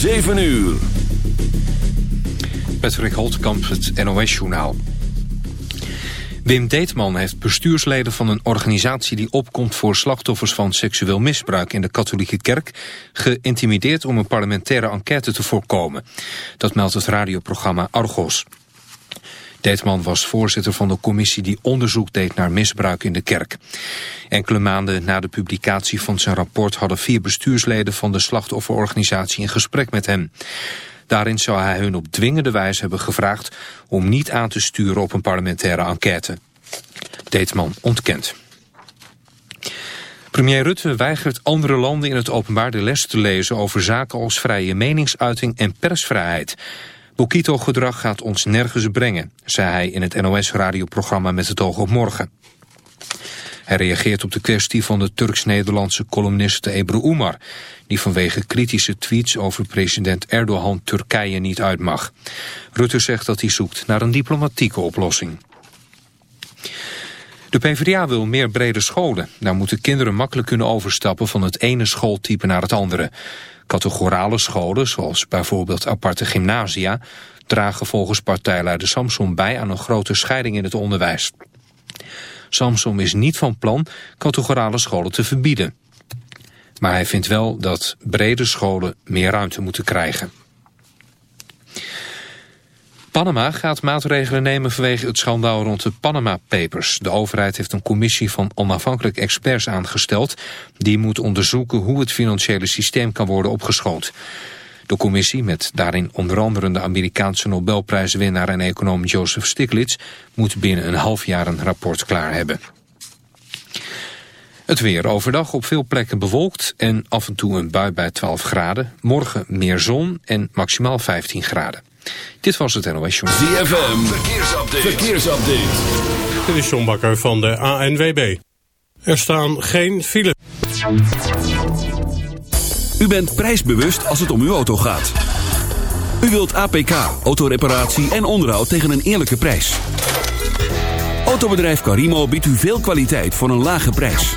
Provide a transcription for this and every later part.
7 uur. Patrick Holtkamp, het NOS-journaal. Wim Deetman heeft bestuursleden van een organisatie die opkomt voor slachtoffers van seksueel misbruik in de katholieke kerk geïntimideerd om een parlementaire enquête te voorkomen. Dat meldt het radioprogramma Argos. Deetman was voorzitter van de commissie die onderzoek deed naar misbruik in de kerk. Enkele maanden na de publicatie van zijn rapport hadden vier bestuursleden van de slachtofferorganisatie een gesprek met hem. Daarin zou hij hun op dwingende wijze hebben gevraagd om niet aan te sturen op een parlementaire enquête. Deetman ontkent. Premier Rutte weigert andere landen in het openbaar de les te lezen over zaken als vrije meningsuiting en persvrijheid. Bokito-gedrag gaat ons nergens brengen, zei hij in het NOS-radioprogramma Met het oog op morgen. Hij reageert op de kwestie van de Turks-Nederlandse columniste Ebru Umar... die vanwege kritische tweets over president Erdogan Turkije niet uit mag. Rutte zegt dat hij zoekt naar een diplomatieke oplossing. De PvdA wil meer brede scholen. Daar moeten kinderen makkelijk kunnen overstappen van het ene schooltype naar het andere. Categorale scholen, zoals bijvoorbeeld aparte gymnasia... dragen volgens partijleider Samson bij aan een grote scheiding in het onderwijs. Samsom is niet van plan categorale scholen te verbieden. Maar hij vindt wel dat brede scholen meer ruimte moeten krijgen. Panama gaat maatregelen nemen vanwege het schandaal rond de Panama Papers. De overheid heeft een commissie van onafhankelijk experts aangesteld... die moet onderzoeken hoe het financiële systeem kan worden opgeschoond. De commissie, met daarin onder andere de Amerikaanse Nobelprijswinnaar en econoom Joseph Stiglitz, moet binnen een half jaar een rapport klaar hebben. Het weer overdag op veel plekken bewolkt en af en toe een bui bij 12 graden. Morgen meer zon en maximaal 15 graden. Dit was het NOS Show. ZFM, verkeersupdate. verkeersupdate. Dit is John Bakker van de ANWB. Er staan geen files. U bent prijsbewust als het om uw auto gaat. U wilt APK, autoreparatie en onderhoud tegen een eerlijke prijs. Autobedrijf Carimo biedt u veel kwaliteit voor een lage prijs.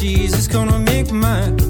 Jesus gonna make mine.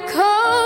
cold.